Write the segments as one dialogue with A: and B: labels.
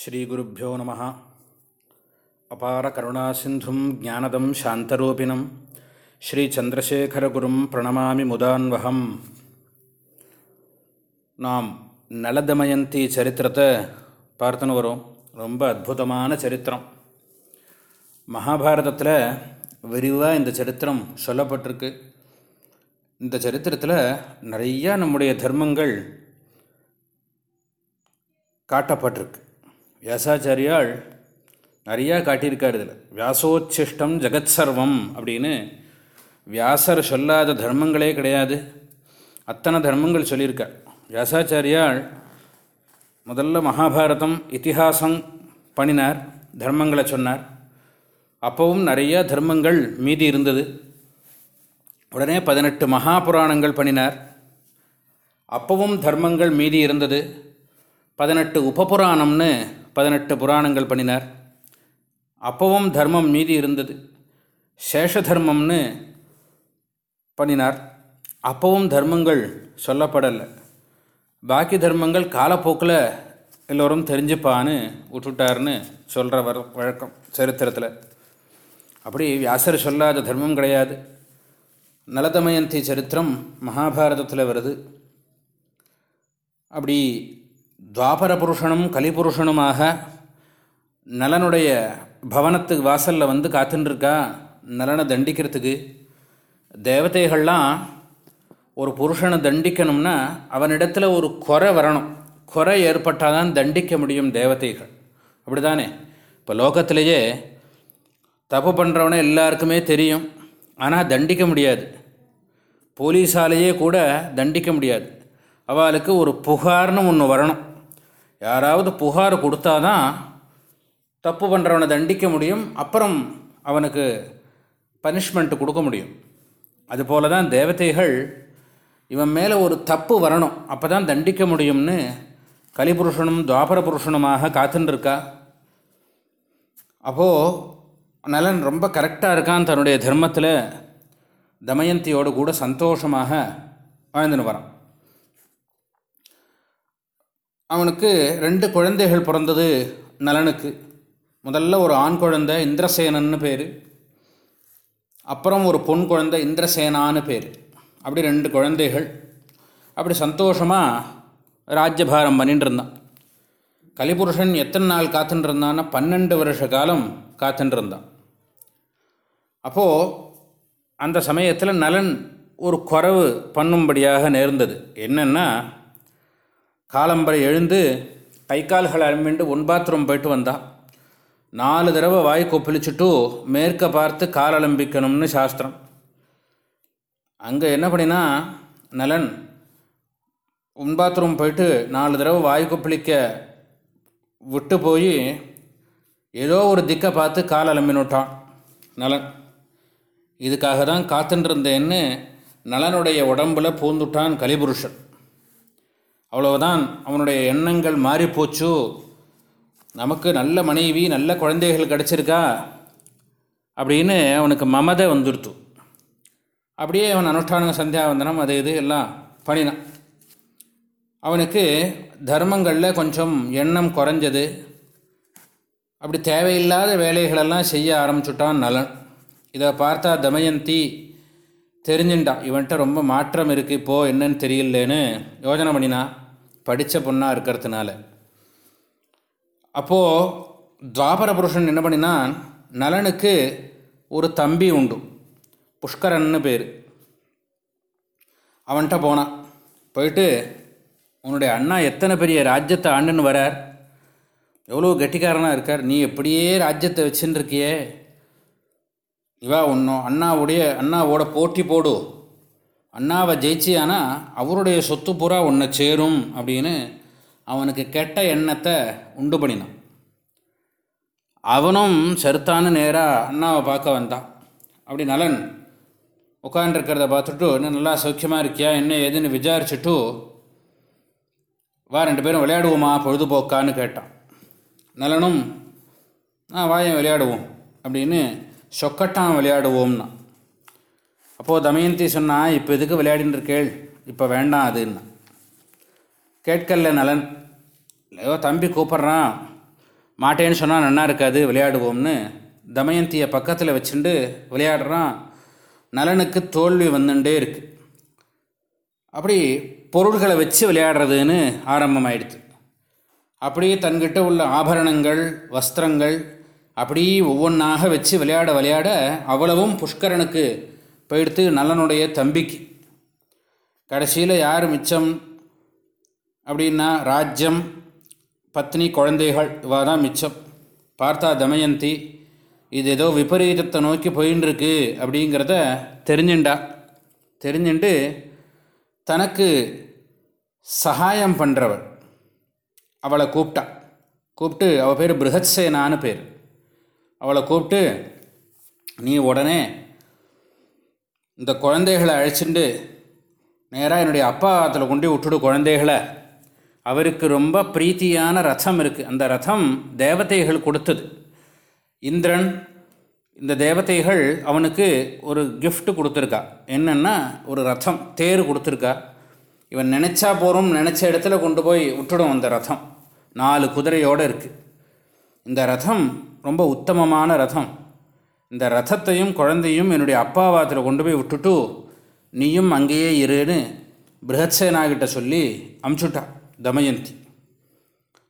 A: ஸ்ரீகுருப்போ நம. அபார கருணா சிந்தும் ஜானதம் சாந்தரூபிணம். ஸ்ரீச்சந்திரசேகரகுரும் பிரணமாமி முதான்வகம் நாம் நலதமயந்தி சரித்திரத்தை பார்த்துன்னு வரும். ரொம்ப அற்புதமான சரித்திரம். மகாபாரதத்தில் விரிவாக இந்த சரித்திரம் சொல்லப்பட்டிருக்கு. இந்த சரித்திரத்தில் நிறையா நம்முடைய தர்மங்கள் காட்டப்பட்டிருக்கு. வியாசாச்சாரியால் நிறையா காட்டியிருக்கார் இதில். வியாசோச்சிஷ்டம் ஜெகத் சர்வம் அப்படின்னு வியாசர் சொல்லாத தர்மங்களே கிடையாது. அத்தனை தர்மங்கள் சொல்லியிருக்கார். வியாசாச்சாரியால் முதல்ல மகாபாரதம் இத்திஹாசம் பண்ணினார் தர்மங்களை சொன்னார். அப்போவும் நிறையா தர்மங்கள் மீதி இருந்தது. உடனே பதினெட்டு மகாபுராணங்கள் பண்ணினார். அப்பவும் தர்மங்கள் மீதி இருந்தது. பதினெட்டு உபபுராணம்னு பதினெட்டு புராணங்கள் பண்ணினார். அப்பவும் தர்மம் மீதி இருந்தது. சேஷ தர்மம்னு பண்ணினார். அப்பவும் தர்மங்கள் சொல்லப்படலை. பாக்கி தர்மங்கள் காலப்போக்கில் எல்லோரும் தெரிஞ்சுப்பான்னு விட்டுட்டார்னு சொல்கிற வர வழக்கம் சரித்திரத்தில். அப்படி வியாசர் சொல்லாத தர்மம் கிடையாது. நலதமயந்தி சரித்திரம் மகாபாரதத்தில் வருது. அப்படி துவாபர புருஷனும் கலிபுருஷனுமாக நலனுடைய பவனத்துக்கு வாசலில் வந்து காத்துட்டுருக்கா நலனை தண்டிக்கிறதுக்கு. தேவதைகள்லாம் ஒரு புருஷனை தண்டிக்கணும்னா அவனிடத்தில் ஒரு குறை வரணும். குறை ஏற்பட்டால் தான் தண்டிக்க முடியும் தேவதைகள். அப்படி தானே இப்போ லோகத்திலேயே தப்பு பண்ணுறவனே எல்லாருக்குமே தெரியும். ஆனால் தண்டிக்க முடியாது. போலீஸாலேயே கூட தண்டிக்க முடியாது. அவளுக்கு ஒரு புகார்னு ஒன்று வரணும். யாராவது புகார் கொடுத்தாதான் தப்பு பண்ணுறவனை தண்டிக்க முடியும். அப்புறம் அவனுக்கு பனிஷ்மெண்ட் கொடுக்க முடியும். அதுபோல தான் தேவதைகள் இவன் மேலே ஒரு தப்பு வரணும். அப்போ தான் தண்டிக்க முடியும்னு கலிபுருஷனும் துவாபர புருஷனுமாக காத்துருக்கா அப்போது நலன் ரொம்ப கரெக்டாக இருக்கான் தன்னுடைய தர்மத்தில். தமயந்தியோடு கூட சந்தோஷமாக வாழ்ந்துன்னு வரான். அவனுக்கு ரெண்டு குழந்தைகள் பிறந்தது நலனுக்கு. முதல்ல ஒரு ஆண் குழந்தை இந்திரசேனன்னு பேர். அப்புறம் ஒரு பொன் குழந்தை இந்திரசேனான்னு பேர். அப்படி ரெண்டு குழந்தைகள். அப்படி சந்தோஷமாக ராஜ்யபாரம் பண்ணிட்டு இருந்தான். கலிபுருஷன் எத்தனை நாள் காத்துட்டு இருந்தான்னா பன்னெண்டு வருஷ காலம் காத்துட்டு இருந்தான். அப்போது அந்த சமயத்தில் நலன் ஒரு குறவு பண்ணும்படியாக நேர்ந்தது. என்னென்னா காலம்பரை எழுந்து கை கால்களை அலம்பிண்டு ஒன் பாத்ரூம் போயிட்டு வந்தான் நாலு தடவை வாய் கொப்பளிச்சுட்டு மேற்க பார்த்து கால் அலம்பிக்கணும்னு சாஸ்திரம். அங்கே என்ன பண்ணினா நலன் உன் பாத்ரூம் போயிட்டு நாலு தடவை வாய் கொப்பளிக்க விட்டு போய் ஏதோ ஒரு திக்கை பார்த்து கால் அலம்பினுட்டான் நலன். இதுக்காக தான் காத்துருந்தேன்னு நலனுடைய உடம்புல பூந்துட்டான் கலிபுருஷன். அவ்வளவுதான். அவனுடைய எண்ணங்கள் மாறிப்போச்சு நமக்கு நல்ல மனைவி நல்ல குழந்தைகள் கிடச்சிருக்கா? அப்படின்னு அவனுக்கு மமதை வந்துடுத்து அப்படியே அவன் அனுஷ்டான சந்தியாவந்தனம் அது இது எல்லாம் பண்ணினான். அவனுக்கு தர்மங்களில் கொஞ்சம் எண்ணம் குறைஞ்சது. அப்படி தேவையில்லாத வேலைகளெல்லாம் செய்ய ஆரம்பிச்சுட்டான் நலன். இதை பார்த்தா தமயந்தி தெரிஞ்சுட்டான் இவன்கிட்ட ரொம்ப மாற்றம் இருக்குது இப்போது என்னன்னு தெரியலேன்னு யோஜனை பண்ணினா படித்த பொண்ணாக இருக்கிறதுனால. அப்போது துவாபர புருஷன் என்ன பண்ணினா நலனுக்கு ஒரு தம்பி உண்டு. புஷ்கரன்னு பேர். அவன்கிட்ட போனான் போயிட்டு உன்னுடைய அண்ணா எத்தனை பெரிய ராஜ்யத்தை ஆண்டுன்னு வரார்? எவ்வளோ கெட்டிக்காரனாக இருக்கார். நீ எப்படியே ராஜ்யத்தை வச்சுன்னு இருக்கியே? இவா ஒன்றும் அண்ணாவுடைய அண்ணாவோட போட்டி போடு. அண்ணாவை ஜெயிச்சியானா அவருடைய சொத்து பூரா ஒன்றை சேரும் அப்படின்னு அவனுக்கு கெட்ட எண்ணத்தை உண்டு பண்ணினான். அவனும் செருத்தான்னு நேராக அண்ணாவை பார்க்க வந்தான். அப்படி நலன் உட்காந்துருக்கிறத பார்த்துட்டு இன்னும் நல்லா சௌக்கியமாக இருக்கியா? என்ன ஏதுன்னு விசாரிச்சுட்டு வா ரெண்டு பேரும் விளையாடுவோமா? பொழுதுபோக்கான்னு கேட்டான். நலனும் ஆ வாயம் விளையாடுவோம்? அப்படின்னு சொக்கட்டான் விளையாடுவோம்னா. அப்போது தமயந்தி சொன்னால் இப்போ எதுக்கு விளையாடின்னு இருக்கேள் இப்போ வேண்டாம் அதுன்னா. கேட்கல நலன். ஏதோ தம்பி கூப்பிட்றான் மாட்டேன்னு சொன்னால் நன்னா இருக்காது விளையாடுவோம்னு. தமயந்தியை பக்கத்தில் வச்சுட்டு விளையாடுறான். நலனுக்கு தோல்வி வந்துட்டே இருக்கு. அப்படி பொருள்களை வச்சு விளையாடுறதுன்னு ஆரம்பமாயிடுது அப்படியே தன்கிட்ட உள்ள ஆபரணங்கள் வஸ்திரங்கள் அப்படி ஒவ்வொன்றாக வச்சு விளையாட விளையாட அவ்வளவும் புஷ்கரனுக்கு போயிடுத்து நல்லனுடைய தம்பிக்கு. கடைசியில் யார் மிச்சம்? அப்படின்னா ராஜ்யம் பத்னி குழந்தைகள் இவா தான் மிச்சம். பார்த்தா தமயந்தி இது ஏதோ விபரீதத்தை நோக்கி போயின்னு அப்படிங்கிறத தெரிஞ்சுண்டா. தெரிஞ்சுண்டு தனக்கு சகாயம் பண்ணுறவள் அவளை கூப்பிட்டா. கூப்பிட்டு அவள் பேர் பிருகத்சேனான்னு பேர். அவளை கூப்பிட்டு நீ உடனே இந்த குழந்தைகளை அழைச்சிட்டு நேராக என்னுடைய அப்பா அதில் கொண்டு விட்டுடு குழந்தைகளை. அவருக்கு ரொம்ப பிரீத்தியான ரதம் இருக்குது அந்த ரதம் தேவதைகள் கொடுத்தது. இந்திரன் இந்த தேவதைகள் அவனுக்கு ஒரு கிஃப்ட் கொடுத்துருக்கா. என்னென்னா ஒரு ரதம் தேர் கொடுத்துருக்கா. இவன் நினச்சா போகிறோம் நினச்ச இடத்துல கொண்டு போய் விட்டுடும் அந்த ரதம் நாலு குதிரையோடு இருக்குது இந்த ரதம் ரொம்ப உத்தமமான ரதம். இந்த ரதத்தையும் குழந்தையும் என்னுடைய அப்பாவாத்தில் கொண்டு போய் விட்டுட்டு நீயும் அங்கேயே இருன்னு பிருகத்சேனாகிட்ட சொல்லி அமுச்சுட்டா தமயந்தி.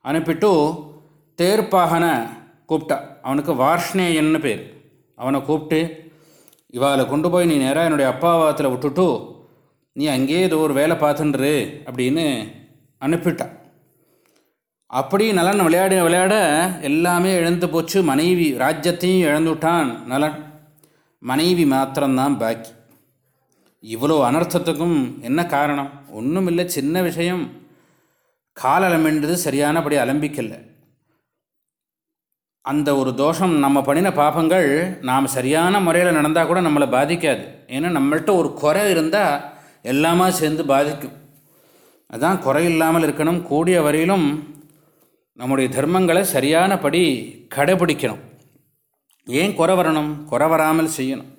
A: அனுப்பிட்டு தேர்ப்பாகனை கூப்பிட்டா. அவனுக்கு வார்ஷ்ணேயன்னு பேர். அவனை கூப்பிட்டு இவாளை கொண்டு போய் நீ நேராக என்னுடைய அப்பாவாத்தில் விட்டுட்டு நீ அங்கேயே ஏதோ ஒரு வேலை பார்த்துன்று அப்படின்னு அனுப்பிட்டான் அப்படி நலன் விளையாடி விளையாட எல்லாமே இழந்து போச்சு. மனைவி ராஜ்யத்தையும் இழந்துவிட்டான் நலன். மனைவி மாத்திரம்தான் பாக்கி. இவ்வளோ அனர்த்தத்துக்கும் என்ன காரணம்? ஒன்றும் இல்லை சின்ன விஷயம். காலலமென்றது சரியானபடி அலம்பிக்கல. அந்த ஒரு தோஷம் நம்ம பண்ணின பாபங்கள் நாம் சரியான முறையில் நடந்தால் கூட நம்மளை பாதிக்காது. ஏன்னா நம்மள்கிட்ட ஒரு குறை இருந்தால் எல்லாமா சேர்ந்து பாதிக்கும். அதுதான் குறை இல்லாமல் இருக்கணும். கூடிய வரையிலும் நம்முடைய தர்மங்களை சரியானபடி கடைபிடிக்கணும். ஏன் குறை வரணும்? குறை வராமல் செய்யணும்.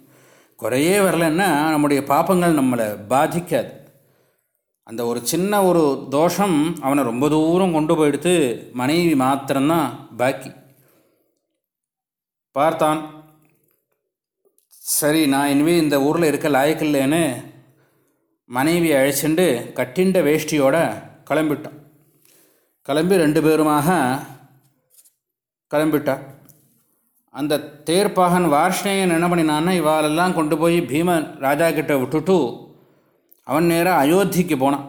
A: குறையே வரலைன்னா நம்முடைய பாப்பங்கள் நம்மளை பாதிக்காது. அந்த ஒரு சின்ன ஒரு தோஷம் அவனை ரொம்ப தூரம் கொண்டு போயிடுத்து மனைவி மாத்திரம்தான் பாக்கி. பார்த்தான். சரி நான் இனிமேல் இந்த ஊரில் இருக்க லாயக்கில்லைன்னு மனைவியை அழைச்சிண்டு கட்டிண்ட வேஷ்டியோட கிளம்பிட்டான். கிளம்பி ரெண்டு பேருமாக கிளம்பிட்டா அந்த தேர்ப்பாகன் வார்ஷ்ணேயன் என்ன பண்ணினான்னா இவாளெல்லாம் கொண்டு போய் பீமன் ராஜா கிட்ட விட்டுட்டு அவன் நேராக அயோத்திக்கு போனான்.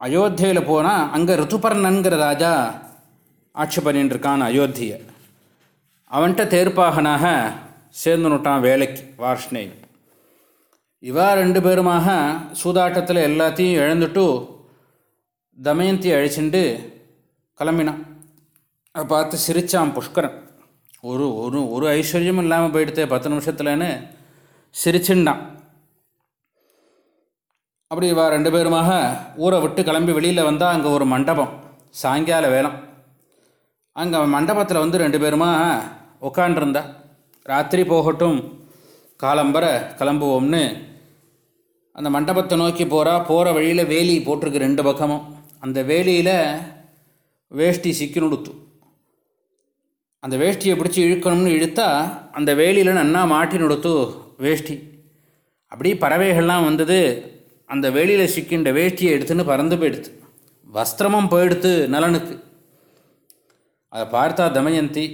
A: அயோத்தியில் போனால் அங்கே ரித்துபர்ணன்கிற ராஜா ஆட்சி பண்ணிட்டு இருக்கான் அயோத்தியை. அவன்கிட்ட தேர்ப்பாகனாக சேர்ந்துனுட்டான் வேலைக்கு வார்ஷ்ணேயன். இவா ரெண்டு பேருமாக சூதாட்டத்தில் எல்லாத்தையும் இழந்துட்டு தமயந்தி அழிச்சுண்டு கிளம்பினான். அதை பார்த்து சிரித்தான் புஷ்கரன். ஒரு ஒரு ஒரு ஐஸ்வர்யமும் இல்லாமல் போயிடுத்து பத்து நிமிஷத்துலன்னு சிரிச்சுண்டான். அப்படி இவா ரெண்டு பேருமாக ஊரை விட்டு கிளம்பி வெளியில் வந்தால் அங்கே ஒரு மண்டபம் சாயங்கால வேலம் அங்கே மண்டபத்தில் வந்து ரெண்டு பேருமா உட்காண்டிருந்தா ராத்திரி போகட்டும் காலம்பர கிளம்புவோம்னு. அந்த மண்டபத்தை நோக்கி போகிறா போகிற வழியில் வேலி போட்டிருக்கு ரெண்டு பக்கமும். அந்த வேலியில் வேஷ்டி சிக்கினுடுத்து அந்த வேஷ்டியை பிடிச்சி இழுக்கணும்னு இழுத்தா அந்த வேலியில் நன்னா மாட்டி நுடுத்து வேஷ்டி. அப்படியே பறவைகள்லாம் வந்தது அந்த வேலியில் சிக்கின்ற வேஷ்டியை எடுத்துன்னு பறந்து போயிடுத்து. வஸ்திரமும் போயிடுத்து நலனுக்கு. அதை பார்த்தா தமயந்தி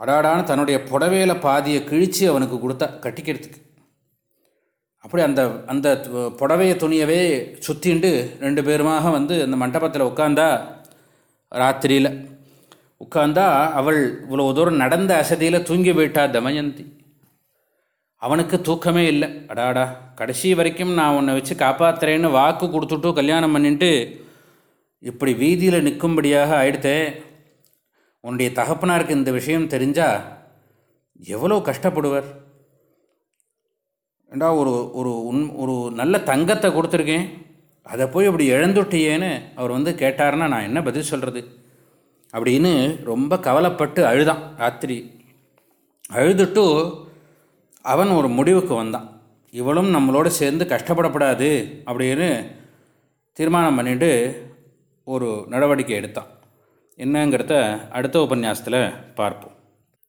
A: அடாடான்னு தன்னுடைய புடவையில் பாதியை கிழித்து அவனுக்கு கொடுத்தா கட்டிக்கிறதுக்கு. அப்படி அந்த அந்த புடவைய துணியவே சுற்றிண்டு ரெண்டு பேருமாக வந்து அந்த மண்டபத்தில் உட்காந்தா ராத்திரியில். உட்காந்தா அவள் இவ்வளோ தூரம் நடந்த அசதியில் தூங்கி போயிட்டா தமயந்தி. அவனுக்கு தூக்கமே இல்லை. அடாடா கடைசி வரைக்கும் நான் உன்னை வச்சு காப்பாற்றுறேன்னு வாக்கு கொடுத்துட்டு கல்யாணம் பண்ணிட்டு இப்படி வீதியில் நிற்கும்படியாக ஆயிடுத்தே. உன்னுடைய தகப்பனாருக்கு இந்த விஷயம் தெரிஞ்சால் எவ்வளோ கஷ்டப்படுவர்? ஏண்டா ஒரு ஒரு உன் ஒரு நல்ல தங்கத்தை கொடுத்துருக்கேன். அதை போய் அப்படி இழந்துட்டியேன்னு அவர் வந்து கேட்டார்னா நான் என்ன பதில் சொல்கிறது அப்படின்னு ரொம்ப கவலைப்பட்டு அழுதான் ராத்திரி. அழுதுட்டு அவன் ஒரு முடிவுக்கு வந்தான். இவளும் நம்மளோட சேர்ந்து கஷ்டப்படப்படாது அப்படின்னு தீர்மானம் பண்ணிட்டு ஒரு நடவடிக்கை எடுத்தான். என்னங்கிறத அடுத்த உபன்யாசத்தில் பார்ப்போம்.